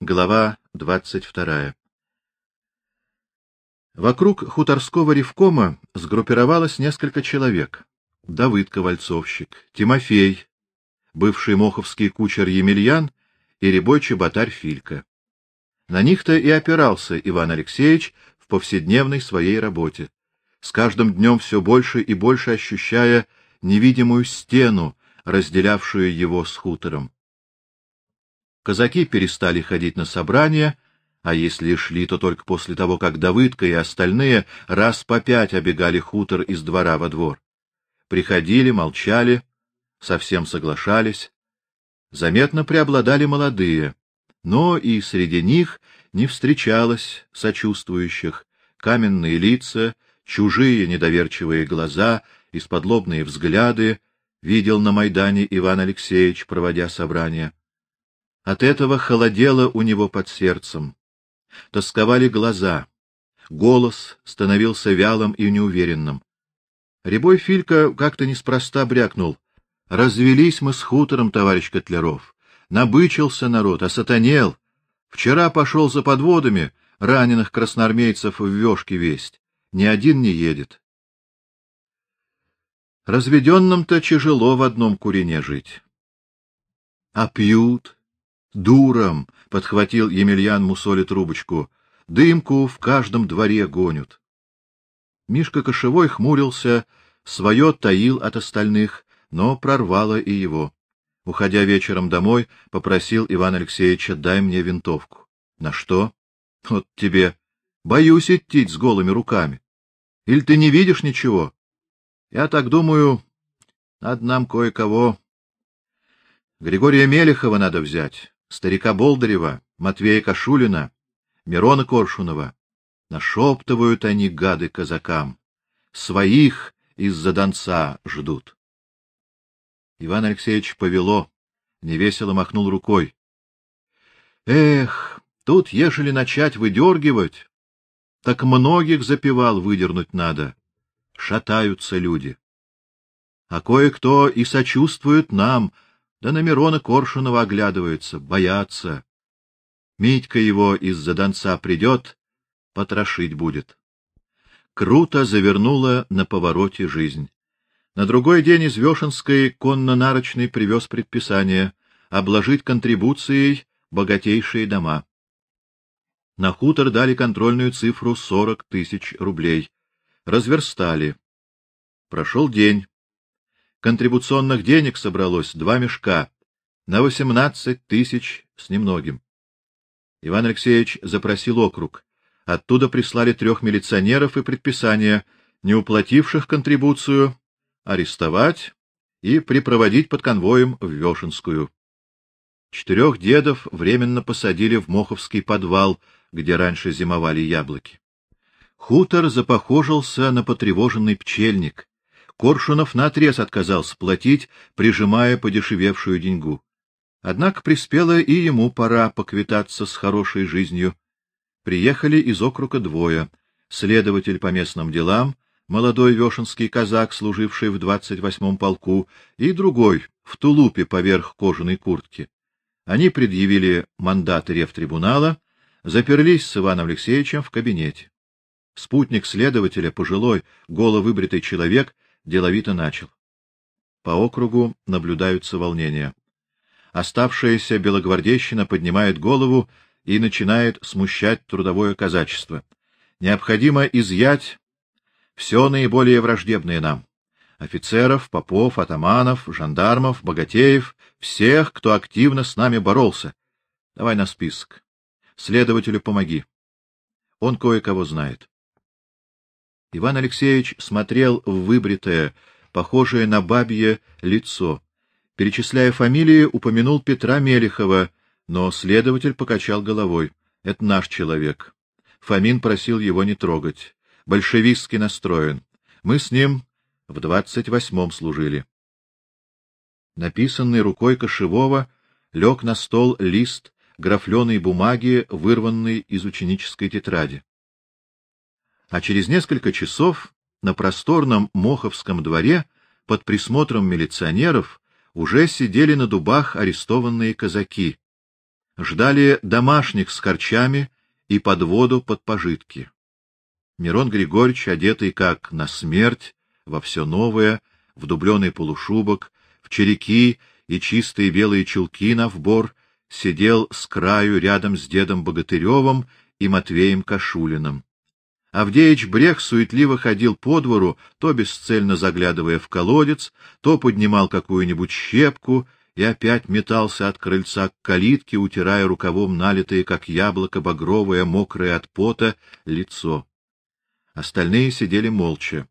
Глава двадцать вторая. Вокруг хуторского ревкома сгруппировалось несколько человек. Давыд Ковальцовщик, Тимофей, бывший моховский кучер Емельян и рябой чеботарь Филька. На них-то и опирался Иван Алексеевич в повседневной своей работе, с каждым днем все больше и больше ощущая невидимую стену, разделявшую его с хутором. Казаки перестали ходить на собрания, а если шли, то только после того, как Давыдка и остальные раз по пять обегали хутор из двора во двор. Приходили, молчали, совсем соглашались. Заметно преобладали молодые, но и среди них не встречалось сочувствующих, каменные лица, чужие недоверчивые глаза, исподлобные взгляды видел на Майдане Иван Алексеевич, проводя собрание. От этого холодело у него под сердцем. Тосковали глаза. Голос становился вялым и неуверенным. Рябой Филька как-то неспроста брякнул: "Развелись мы с хутором, товарищ Котляров. Набычился народ, осатанел. Вчера пошел за подводами раненых красноармейцев в вёшке весть. Ни один не едет. Разведенным-то тяжело в одном курине жить. А пьют, Дуром, подхватил Емельян Мусоли трубочку. Дымку в каждом дворе гонят. Мишка кошевой хмурился, свое таил от остальных, но прорвало и его. Уходя вечером домой, попросил Иван Алексеевича: "Дай мне винтовку". На что? Вот тебе. Боюсь идти с голыми руками. Или ты не видишь ничего? Я так думаю, над нам кое-кого Григория Мелехова надо взять старика Болдырева, Матвея Кашулина, Мирона Коршунова. Нашептывают они гады казакам. Своих из-за Донца ждут. Иван Алексеевич повело, невесело махнул рукой. Эх, тут ежели начать выдергивать, так многих запевал выдернуть надо. Шатаются люди. А кое-кто и сочувствует нам, да на Мирона Коршунова оглядываются, боятся. Митька его из-за Донца придет, потрошить будет. Круто завернула на повороте жизнь. На другой день из Вешенской конно-нарочный привез предписание обложить контрибуцией богатейшие дома. На хутор дали контрольную цифру сорок тысяч рублей. Разверстали. Прошел день. Контрибуционных денег собралось два мешка на восемнадцать тысяч с немногим. Иван Алексеевич запросил округ. Оттуда прислали трех милиционеров и предписание, не уплативших контрибуцию, арестовать и припроводить под конвоем в Вешенскую. Четырех дедов временно посадили в Моховский подвал, где раньше зимовали яблоки. Хутор запохожился на потревоженный пчельник. Коршунов наотрез отказался платить, прижимая подешевевшую деньгу. Однако приспела и ему пора поквитаться с хорошей жизнью. Приехали из округа двое: следователь по местным делам, молодой вешенский казак, служивший в двадцать восьмом полку, и другой в тулупе поверх кожаной куртки. Они предъявили мандат ревтрибунала, заперлись с Иваном Алексеевичем в кабинете. Спутник следователя, пожилой, головыбритый человек, деловито начал. По округу наблюдаются волнения. Оставшаяся белогвардейщина поднимает голову и начинает смущать трудовое казачество. Необходимо изъять все наиболее враждебное нам: офицеров, попов, атаманов, жандармов, богатеев, всех, кто активно с нами боролся. Давай на список. Следователю помоги. Он кое-кого знает. Иван Алексеевич смотрел в выбритое, похожее на бабье лицо. Перечисляя фамилии, упомянул Петра Мелехова, но следователь покачал головой. Это наш человек. Фомин просил его не трогать. Большевистски настроен. Мы с ним в двадцать восьмом служили. Написанный рукой Кошевого лег на стол лист графленой бумаги, вырванный из ученической тетради а через несколько часов на просторном Моховском дворе под присмотром милиционеров уже сидели на дубах арестованные казаки. ждали домашних с харчами и под воду под пожитки. Мирон Григорьевич, одетый как на смерть, во все новое, в дубленый полушубок, в череки и чистые белые чулки на вбор, сидел с краю рядом с дедом Богатыревым и Матвеем Кашулиным. Авдеич Брех суетливо ходил по двору, то бесцельно заглядывая в колодец, то поднимал какую-нибудь щепку и опять метался от крыльца к калитке, утирая рукавом налитое, как яблоко, багровое, мокрое от пота, лицо. Остальные сидели молча.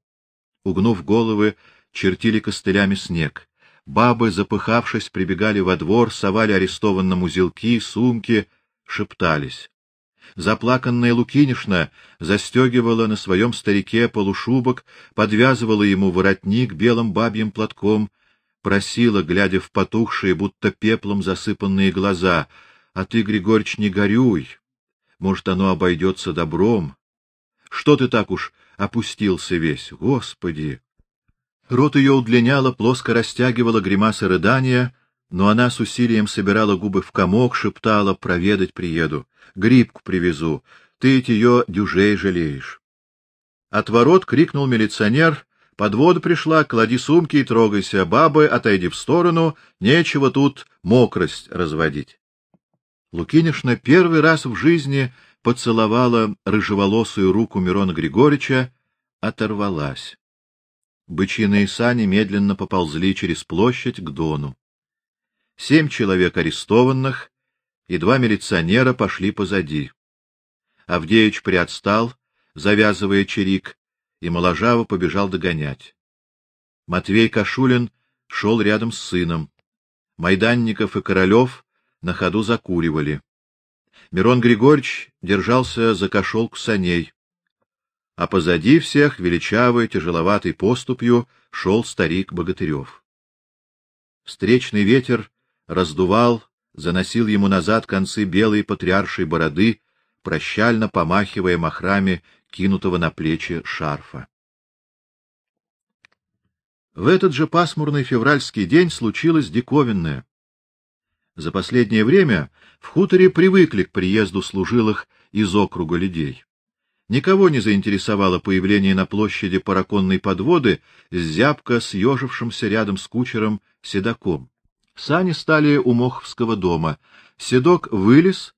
Угнув головы, чертили костылями снег. Бабы, запыхавшись, прибегали во двор, совали арестованному узелки, сумки, шептались. Заплаканная Лукинишна застегивала на своем старике полушубок, подвязывала ему воротник белым бабьим платком, просила, глядя в потухшие, будто пеплом засыпанные глаза: "А ты, Григорьевич, не горюй. Может, оно обойдется добром. Что ты так уж опустился весь, Господи?" Рот ее удлиняла, плоско растягивала гримаса рыдания, но она с усилием собирала губы в комок, шептала: "Проведать приеду, грибку привезу. Ты ведь ее дюжей жалеешь". От ворот крикнул милиционер: "Подвод пришла, клади сумки и трогайся, бабы, отойди в сторону, нечего тут мокрость разводить". Лукинишна первый раз в жизни поцеловала рыжеволосую руку Мирона Григорьевича, оторвалась. Бычиные сани медленно поползли через площадь к Дону. Семь человек арестованных и два милиционера пошли позади. Авдеич приотстал, завязывая чирик, и моложаво побежал догонять. Матвей Кашулин шел рядом с сыном. Майданников и Королев на ходу закуривали. Мирон Григорьевич держался за кошелку саней а позади всех величавой, тяжеловатой поступью шел старик Богатырев. Встречный ветер раздувал, заносил ему назад концы белой патриаршей бороды, прощально помахивая махрами кинутого на плечи шарфа. В этот же пасмурный февральский день случилось диковинное. За последнее время в хуторе привыкли к приезду служилых из округа людей. Никого не заинтересовало появление на площади параконной подводы с зябко съежившимся рядом с кучером седаком. Сани стали у Моховского дома. Седок вылез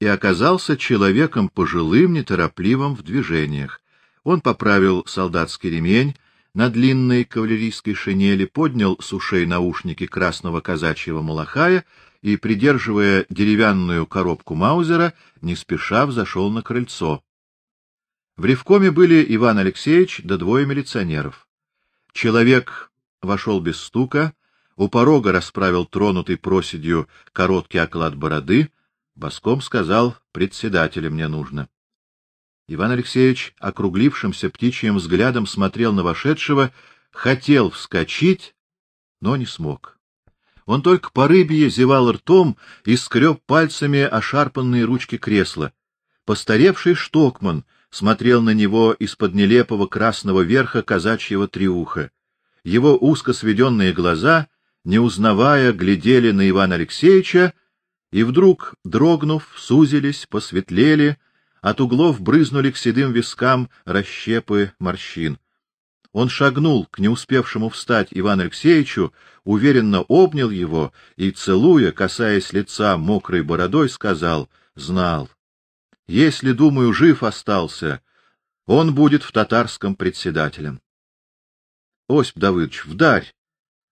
и оказался человеком пожилым, неторопливым в движениях. Он поправил солдатский ремень на длинной кавалерийской шинели, поднял с ушей наушники красного казачьего малахая и, придерживая деревянную коробку Маузера, не спеша взошел на крыльцо. В ревкоме были Иван Алексеевич да двое милиционеров. Человек вошел без стука, у порога расправил тронутый проседью короткий оклад бороды, боском сказал: "Председателя мне нужно". Иван Алексеевич округлившимся птичьим взглядом смотрел на вошедшего, хотел вскочить, но не смог. Он только по рыбье зевал ртом и скреб пальцами ошарпанные ручки кресла. Постаревший штокман смотрел на него из-под нелепого красного верха казачьего триуха. Его узко сведенные глаза, не узнавая, глядели на Ивана Алексеевича, и вдруг, дрогнув, сузились, посветлели, от углов брызнули к седым вискам расщепы морщин. Он шагнул к не успевшему встать Ивану Алексеевичу, уверенно обнял его и целуя, касаясь лица мокрой бородой, сказал: "Знал, если, думаю, жив остался, он будет в татарском председателем. Осип Давыдович, вдарь!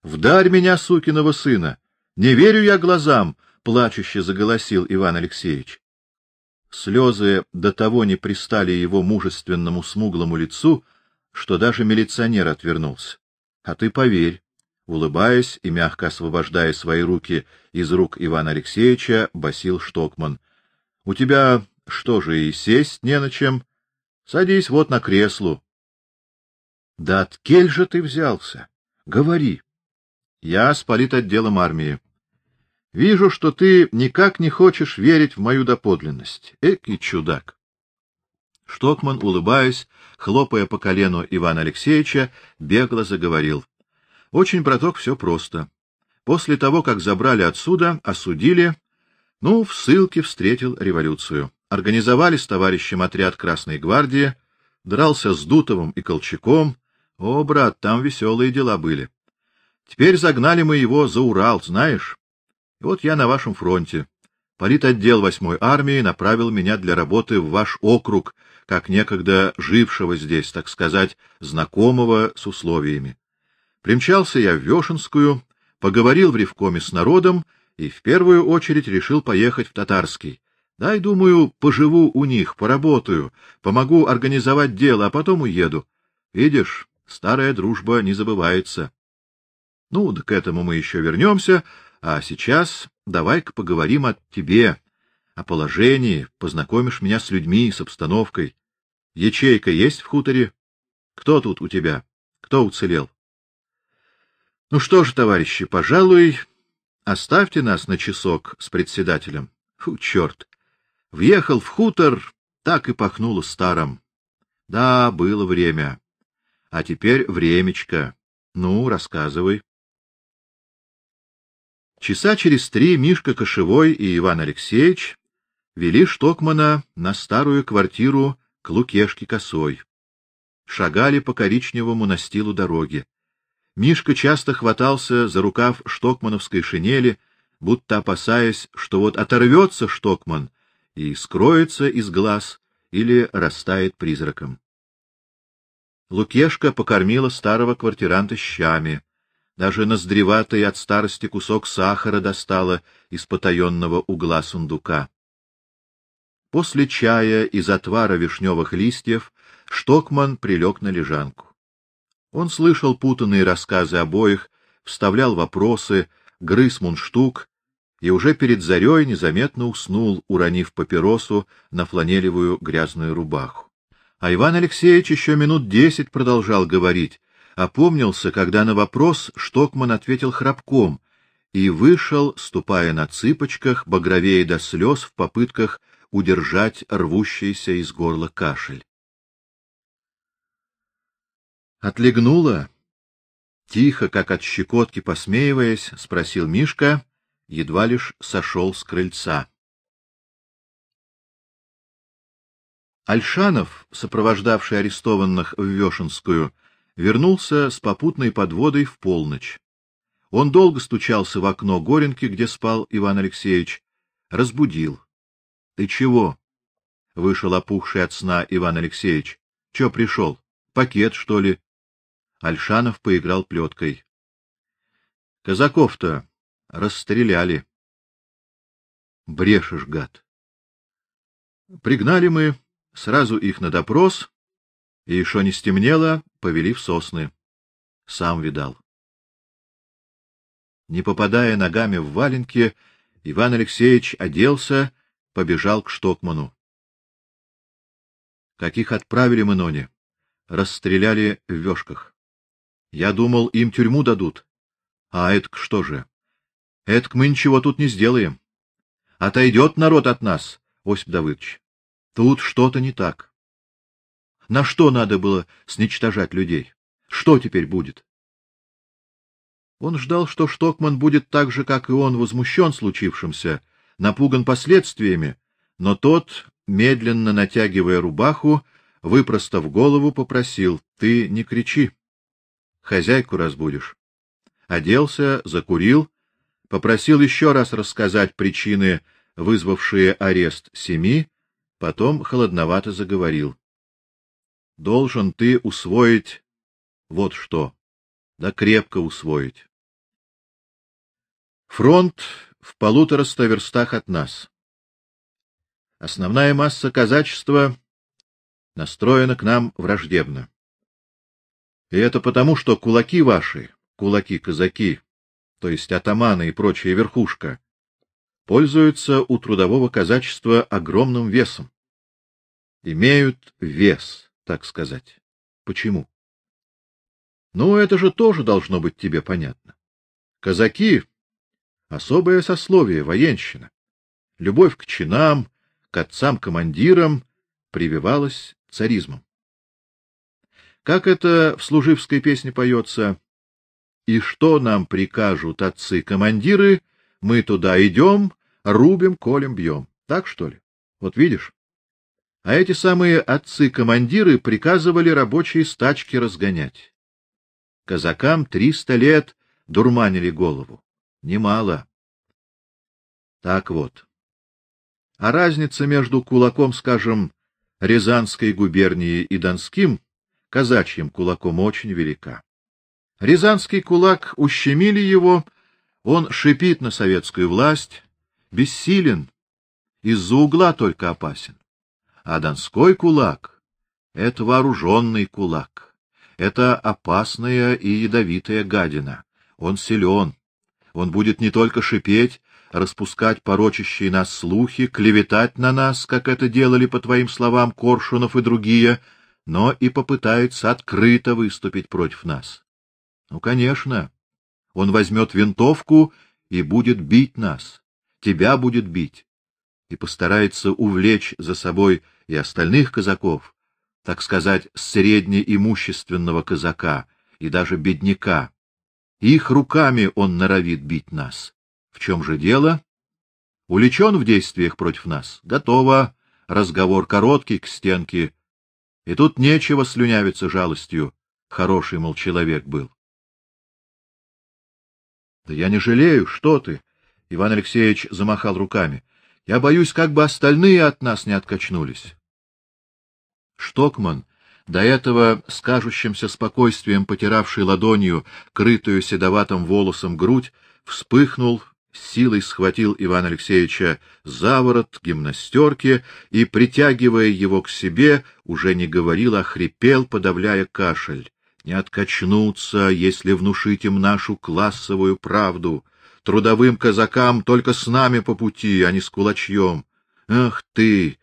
Вдарь меня, сукиного сына! Не верю я глазам, плачуще заголосил Иван Алексеевич. Слезы до того не пристали его мужественному смуглому лицу, что даже милиционер отвернулся. А ты поверь, улыбаясь и мягко освобождая свои руки из рук Ивана Алексеевича, басил Штокман. У тебя что же и сесть не на чем? Садись вот на кресло. Да от кель же ты взялся? Говори. Я с политотделом армии. Вижу, что ты никак не хочешь верить в мою доподлинность. Экий чудак. Штокман, улыбаясь, хлопая по колену Ивана Алексеевича, бегло заговорил: "Очень, браток, все просто. После того, как забрали отсюда, осудили, Ну, в ссылке встретил революцию. Организовали с товарищем отряд Красной гвардии, дрался с Дутовым и Колчаком. О, брат, там веселые дела были. Теперь загнали мы его за Урал, знаешь? И вот я на вашем фронте. Политотдел восьмой армии направил меня для работы в ваш округ, как некогда жившего здесь, так сказать, знакомого с условиями. Примчался я в Вешенскую, поговорил в ревкоме с народом и в первую очередь решил поехать в Татарский. Дай, думаю, поживу у них, поработаю, помогу организовать дело, а потом уеду. Видишь, старая дружба не забывается. Ну, да к этому мы еще вернемся, а сейчас давай-ка поговорим о тебе, о положении, познакомишь меня с людьми, с обстановкой. Ячейка есть в хуторе? Кто тут у тебя? Кто уцелел? Ну что ж, товарищи, пожалуй, оставьте нас на часок с председателем. Фу, черт! Въехал в хутор, так и пахнуло старым. Да, было время. А теперь времечко. Ну, рассказывай. Часа через три Мишка Кошевой и Иван Алексеевич вели Штокмана на старую квартиру к Лукешке Косой. Шагали по коричневому настилу дороги. Мишка часто хватался за рукав штокмановской шинели, будто опасаясь, что вот оторвется штокман и скроется из глаз или растает призраком. Лукешка покормила старого квартиранта щами, даже ноздреватый от старости кусок сахара достала из потаенного угла сундука. После чая из отвара вишневых листьев Штокман прилег на лежанку. Он слышал путанные рассказы обоих, вставлял вопросы, грыз мундштук и уже перед зарей незаметно уснул, уронив папиросу на фланелевую грязную рубаху. А Иван Алексеевич еще минут десять продолжал говорить, опомнился, когда на вопрос Штокман ответил храпком и вышел, ступая на цыпочках, багровее до слез в попытках удержать рвущийся из горла кашель. Отлегнула, тихо, как от щекотки посмеиваясь, спросил Мишка едва лишь сошел с крыльца. Альшанов, сопровождавший арестованных в Вешенскую, вернулся с попутной подводой в полночь. Он долго стучался в окно Горенки, где спал Иван Алексеевич, разбудил. — Ты чего? — вышел опухший от сна Иван Алексеевич. — Че пришел? Пакет, что ли? Альшанов поиграл плеткой. — Казаков-то расстреляли. Брешешь, гад. Пригнали мы, сразу их на допрос, и еще не стемнело, повели в сосны. Сам видал. Не попадая ногами в валенки, Иван Алексеевич оделся, побежал к Штокману. Каких отправили мы Ноне? Расстреляли в вёшках. Я думал, им тюрьму дадут. А это что же? Этк мы ничего тут не сделаем. Отойдет народ от нас, Осип Давыдович. Тут что-то не так. На что надо было сничтожать людей? Что теперь будет? Он ждал, что Штокман будет так же, как и он, возмущен случившимся, напуган последствиями, но тот, медленно натягивая рубаху, выпростав голову, попросил: "Ты не кричи. Хозяйку разбудишь". Оделся, закурил попросил еще раз рассказать причины, вызвавшие арест семи, потом холодновато заговорил. Должен ты усвоить вот что, да крепко усвоить. Фронт в полутораста верстах от нас. Основная масса казачества настроена к нам враждебно. И это потому, что кулаки ваши, кулаки-казаки, то есть атаманы и прочая верхушка, пользуются у трудового казачества огромным весом. Имеют вес, так сказать. Почему? Ну, это же тоже должно быть тебе понятно. Казаки особое сословие, военщина. Любовь к чинам, к отцам-командирам прививалась царизмом. Как это в служивской песне поется: и что нам прикажут отцы-командиры, мы туда идем, рубим, колем, бьем. Так что ли? Вот видишь? А эти самые отцы-командиры приказывали рабочие стачки разгонять. Казакам триста лет дурманили голову. Немало. Так вот. А разница между кулаком, скажем, Рязанской губернии и Донским, казачьим кулаком, очень велика. Рязанский кулак ущемили его, он шипит на советскую власть, бессилен, из-за угла только опасен. А Донской кулак — это вооруженный кулак, это опасная и ядовитая гадина. Он силен, он будет не только шипеть, распускать порочащие нас слухи, клеветать на нас, как это делали, по твоим словам, Коршунов и другие, но и попытается открыто выступить против нас. Ну, конечно, он возьмет винтовку и будет бить нас, тебя будет бить, и постарается увлечь за собой и остальных казаков, так сказать, среднеимущественного казака и даже бедняка. Их руками он норовит бить нас. В чем же дело? Уличен в действиях против нас. Готово. Разговор короткий к стенке. И тут нечего слюнявиться жалостью. Хороший, мол, человек был. Да я не жалею, что ты? Иван Алексеевич замахал руками. Я боюсь, как бы остальные от нас не откачнулись. Штокман, до этого с кажущимся спокойствием потиравший ладонью крытую седоватым волосом грудь, вспыхнул силой схватил Ивана Алексеевича за ворот гимнастерки и, притягивая его к себе, уже не говорил, а хрипел, подавляя кашель. Не откачнуться, если внушить им нашу классовую правду. Трудовым казакам только с нами по пути, а не с кулачьем. Ах ты!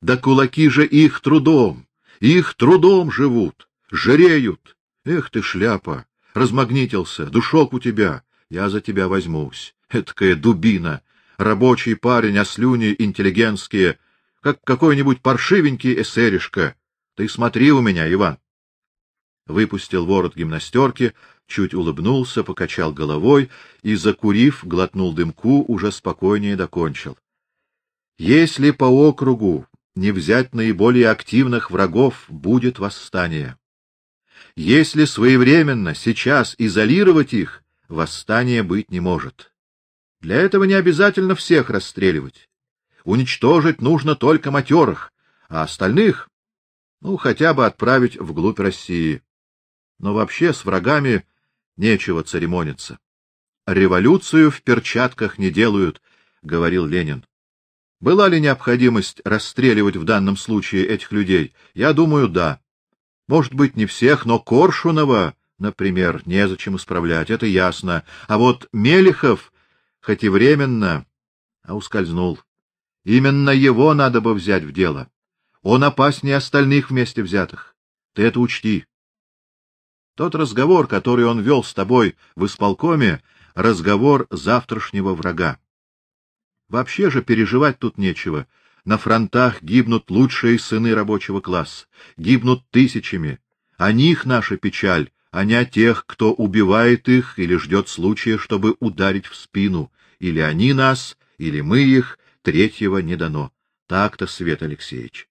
Да кулаки же их трудом, их трудом живут, жреют. Эх ты, шляпа! Размагнитился, душок у тебя, я за тебя возьмусь. Эткая дубина, рабочий парень, а слюни интеллигентские, как какой-нибудь паршивенький эсеришка. Ты смотри у меня, Иван. Выпустил ворот гимнастерки, чуть улыбнулся, покачал головой и, закурив, глотнул дымку, уже спокойнее докончил. Если по округу не взять наиболее активных врагов, будет восстание. Если своевременно, сейчас изолировать их, восстания быть не может. Для этого не обязательно всех расстреливать. Уничтожить нужно только матерых, а остальных, ну, хотя бы отправить вглубь России. Но вообще с врагами нечего церемониться. Революцию в перчатках не делают, говорил Ленин. Была ли необходимость расстреливать в данном случае этих людей? Я думаю, да. Может быть, не всех, но Коршунова, например, незачем исправлять, это ясно. А вот Мелехов хоть и временно, а ускользнул. Именно его надо бы взять в дело. Он опаснее остальных вместе взятых. Ты это учти. Тот разговор, который он вел с тобой в исполкоме, разговор завтрашнего врага. Вообще же переживать тут нечего. На фронтах гибнут лучшие сыны рабочего класса, гибнут тысячами. О них наша печаль, а не о тех, кто убивает их или ждет случая, чтобы ударить в спину. Или они нас, или мы их, третьего не дано. Так-то, Свет Алексеевич.